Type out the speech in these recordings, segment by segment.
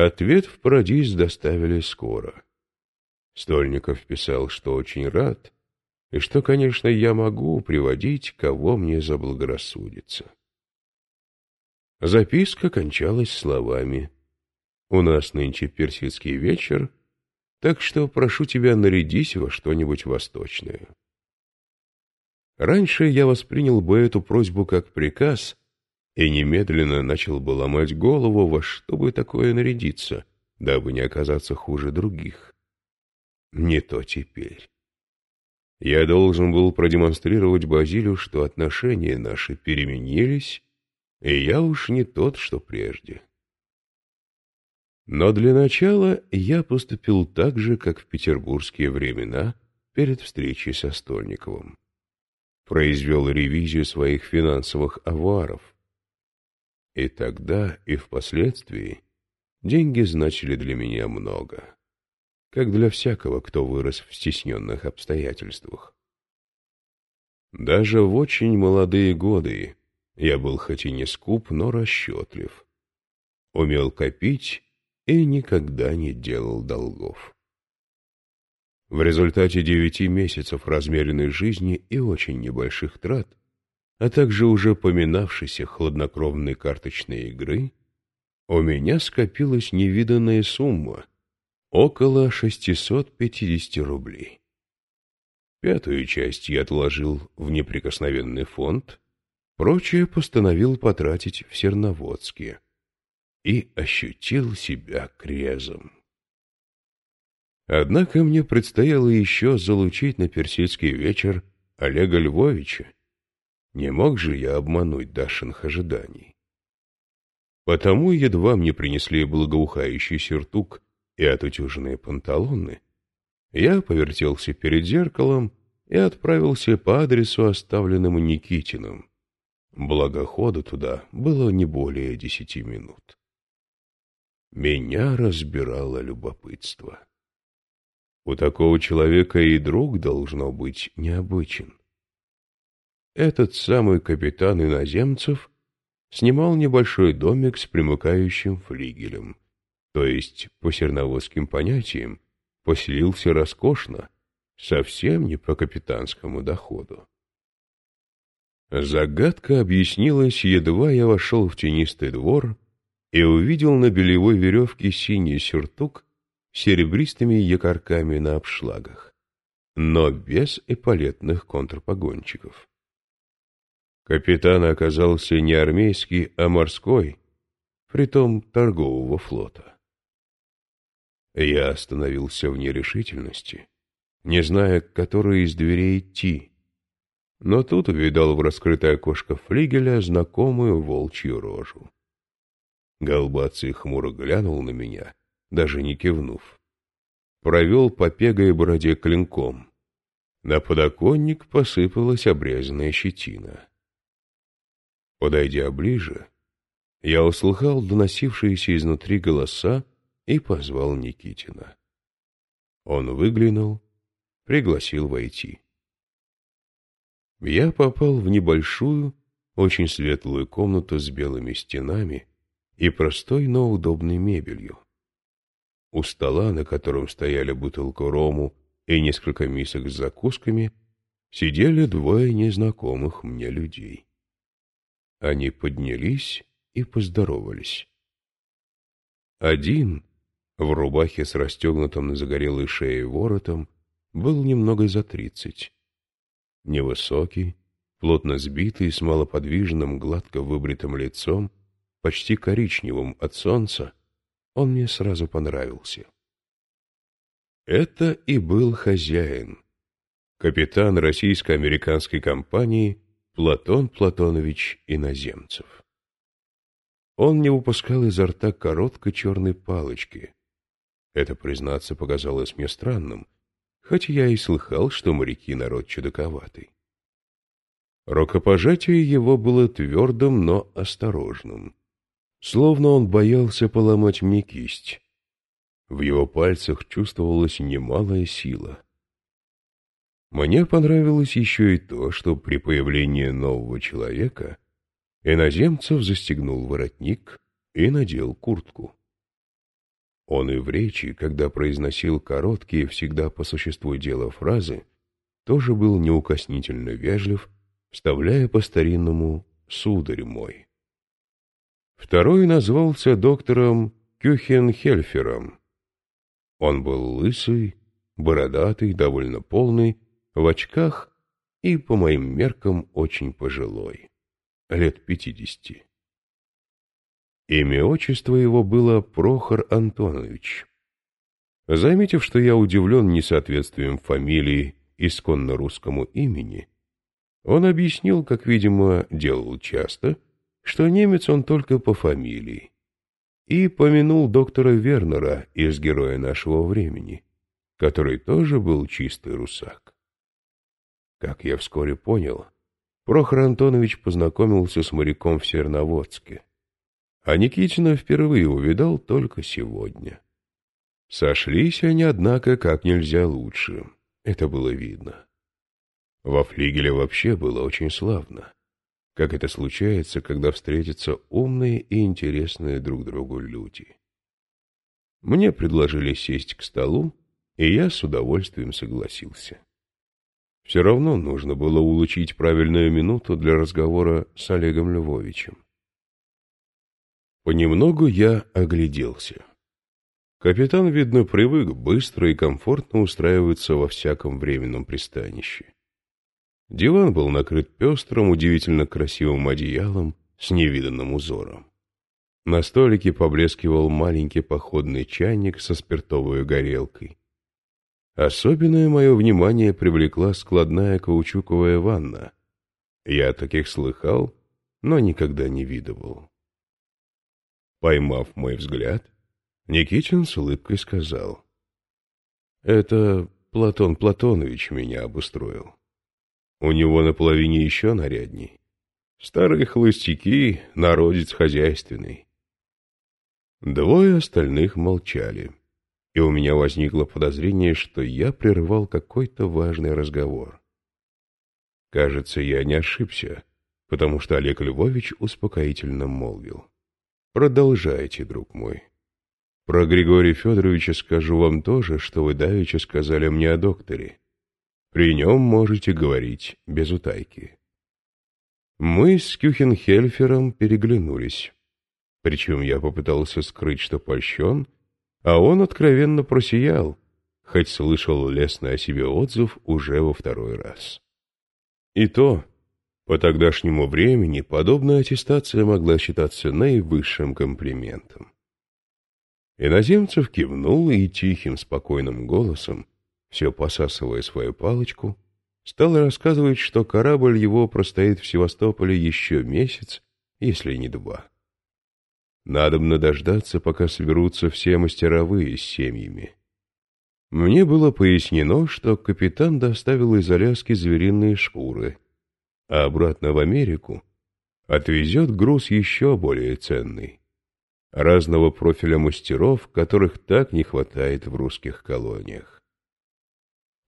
Ответ в Парадис доставили скоро. Стольников писал, что очень рад, и что, конечно, я могу приводить, кого мне заблагорассудится. Записка кончалась словами «У нас нынче персидский вечер, так что прошу тебя нарядись во что-нибудь восточное». Раньше я воспринял бы эту просьбу как приказ и немедленно начал бы ломать голову, во что бы такое нарядиться, дабы не оказаться хуже других. Не то теперь. Я должен был продемонстрировать Базилю, что отношения наши переменились, и я уж не тот, что прежде. Но для начала я поступил так же, как в петербургские времена перед встречей со Стольниковым. Произвел ревизию своих финансовых аваров. И тогда, и впоследствии деньги значили для меня много как для всякого, кто вырос в стесненных обстоятельствах. Даже в очень молодые годы я был хоть и не скуп, но расчетлив. Умел копить и никогда не делал долгов. В результате девяти месяцев размеренной жизни и очень небольших трат, а также уже поминавшейся хладнокровной карточной игры, у меня скопилась невиданная сумма — около 650 рублей. Пятую часть я отложил в неприкосновенный фонд, прочее постановил потратить в Серноводске и ощутил себя крезом. Однако мне предстояло еще залучить на персидский вечер Олега Львовича. Не мог же я обмануть Дашиных ожиданий. Потому едва мне принесли благоухающий сюртук и отутюженные панталоны, я повертелся перед зеркалом и отправился по адресу, оставленному Никитиным. Благо хода туда было не более десяти минут. Меня разбирало любопытство. У такого человека и друг должно быть необычен. Этот самый капитан иноземцев снимал небольшой домик с примыкающим флигелем — то есть по серноводским понятиям, поселился роскошно, совсем не по капитанскому доходу. Загадка объяснилась, едва я вошел в тенистый двор и увидел на белевой веревке синий сюртук с серебристыми якорками на обшлагах, но без эполетных контрпогончиков. Капитан оказался не армейский, а морской, притом торгового флота. Я остановился в нерешительности, не зная, к которой из дверей идти. Но тут увидал в раскрытое окошко флигеля знакомую волчью рожу. Голбаций хмуро глянул на меня, даже не кивнув. Провел по пегой бороде клинком. На подоконник посыпалась обрезанная щетина. Подойдя ближе, я услыхал доносившиеся изнутри голоса и позвал Никитина. Он выглянул, пригласил войти. Я попал в небольшую, очень светлую комнату с белыми стенами и простой, но удобной мебелью. У стола, на котором стояли бутылка рому и несколько мисок с закусками, сидели двое незнакомых мне людей. Они поднялись и поздоровались. Один, в рубахе с расстегнутым на загорелой шее воротом, был немного за тридцать. Невысокий, плотно сбитый, с малоподвижным, гладко выбритым лицом, почти коричневым от солнца, он мне сразу понравился. Это и был хозяин, капитан российско-американской компании Платон Платонович Иноземцев. Он не выпускал изо рта короткой черной палочки, это, признаться, показалось мне странным, хоть я и слыхал, что моряки народ чудаковатый. Рукопожатие его было твердым, но осторожным. Словно он боялся поломать мне кисть. В его пальцах чувствовалась немалая сила. Мне понравилось еще и то, что при появлении нового человека иноземцев застегнул воротник и надел куртку. Он и в речи, когда произносил короткие, всегда по существу дела фразы, тоже был неукоснительно вежлив, вставляя по-старинному «сударь мой». Второй назвался доктором Кюхенхельфером. Он был лысый, бородатый, довольно полный, в очках и, по моим меркам, очень пожилой, лет пятидесяти. Имя отчество его было Прохор Антонович. Заметив, что я удивлен несоответствием фамилии исконно русскому имени, он объяснил, как, видимо, делал часто, что немец он только по фамилии, и помянул доктора Вернера из «Героя нашего времени», который тоже был чистый русак. Как я вскоре понял, Прохор Антонович познакомился с моряком в Серноводске, а Никитина впервые увидал только сегодня. Сошлись они, однако, как нельзя лучше, это было видно. Во флигеле вообще было очень славно, как это случается, когда встретятся умные и интересные друг другу люди. Мне предложили сесть к столу, и я с удовольствием согласился. Все равно нужно было улучшить правильную минуту для разговора с Олегом Львовичем. Понемногу я огляделся. Капитан, видно, привык быстро и комфортно устраиваться во всяком временном пристанище. Диван был накрыт пестрым, удивительно красивым одеялом с невиданным узором. На столике поблескивал маленький походный чайник со спиртовой горелкой. Особенное мое внимание привлекла складная каучуковая ванна. Я таких слыхал, но никогда не видывал. Поймав мой взгляд, Никитин с улыбкой сказал. «Это Платон Платонович меня обустроил. У него на половине еще нарядней. Старые холостяки, народец хозяйственный». Двое остальных молчали и у меня возникло подозрение, что я прервал какой-то важный разговор. Кажется, я не ошибся, потому что Олег Львович успокоительно молвил. «Продолжайте, друг мой. Про Григория Федоровича скажу вам то же, что вы давеча сказали мне о докторе. При нем можете говорить без утайки». Мы с Кюхенхельфером переглянулись. Причем я попытался скрыть, что польщен, а он откровенно просиял, хоть слышал лестный о себе отзыв уже во второй раз. И то, по тогдашнему времени, подобная аттестация могла считаться наивысшим комплиментом. Иноземцев кивнул и тихим, спокойным голосом, все посасывая свою палочку, стал рассказывать, что корабль его простоит в Севастополе еще месяц, если не два. Надобно дождаться, пока соберутся все мастеровые с семьями. Мне было пояснено, что капитан доставил из Аляски звериные шкуры, а обратно в Америку отвезет груз еще более ценный. Разного профиля мастеров, которых так не хватает в русских колониях.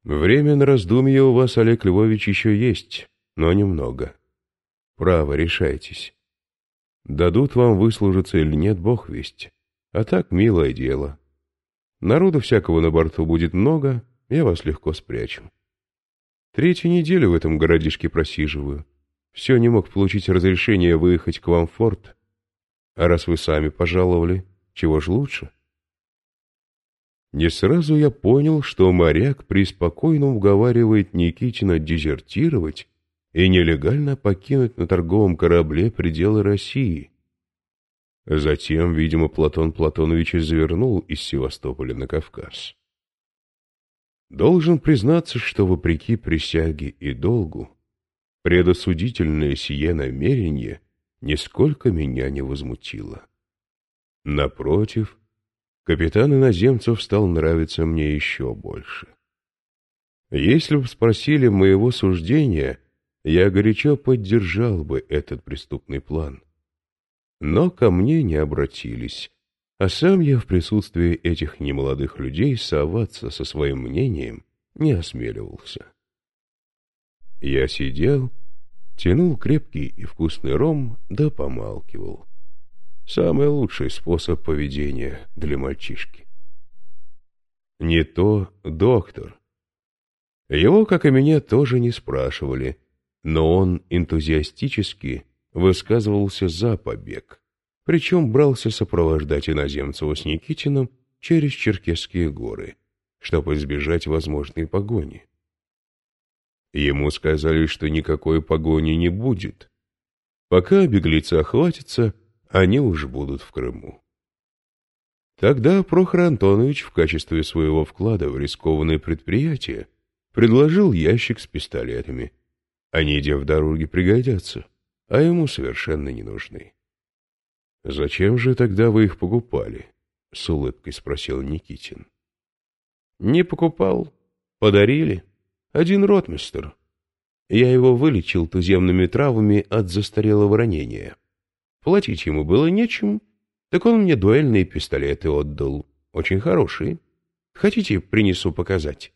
Время на раздумье у вас, Олег Львович, еще есть, но немного. Право, решайтесь. Дадут вам выслужиться или нет, бог весть. А так, милое дело. Народу всякого на борту будет много, я вас легко спрячу. Третью неделю в этом городишке просиживаю. Все не мог получить разрешение выехать к вам в форт. А раз вы сами пожаловали, чего ж лучше? Не сразу я понял, что моряк преспокойно уговаривает Никитина дезертировать и нелегально покинуть на торговом корабле пределы России. Затем, видимо, Платон Платонович завернул из Севастополя на Кавказ. Должен признаться, что, вопреки присяге и долгу, предосудительное сие намерение нисколько меня не возмутило. Напротив, капитан иноземцев стал нравиться мне еще больше. Если бы спросили моего суждения — я горячо поддержал бы этот преступный план. Но ко мне не обратились, а сам я в присутствии этих немолодых людей соваться со своим мнением не осмеливался. Я сидел, тянул крепкий и вкусный ром, да помалкивал. Самый лучший способ поведения для мальчишки. Не то доктор. Его, как и меня, тоже не спрашивали, но он энтузиастически высказывался за побег, причем брался сопровождать иноземцева с Никитиным через Черкесские горы, чтобы избежать возможной погони. Ему сказали, что никакой погони не будет. Пока беглецы охватятся, они уж будут в Крыму. Тогда Прохор Антонович в качестве своего вклада в рискованное предприятие предложил ящик с пистолетами. Они, идя в дороге, пригодятся, а ему совершенно не нужны. «Зачем же тогда вы их покупали?» — с улыбкой спросил Никитин. «Не покупал. Подарили. Один ротмистер. Я его вылечил туземными травами от застарелого ранения. Платить ему было нечем, так он мне дуэльные пистолеты отдал. Очень хорошие. Хотите, принесу показать?»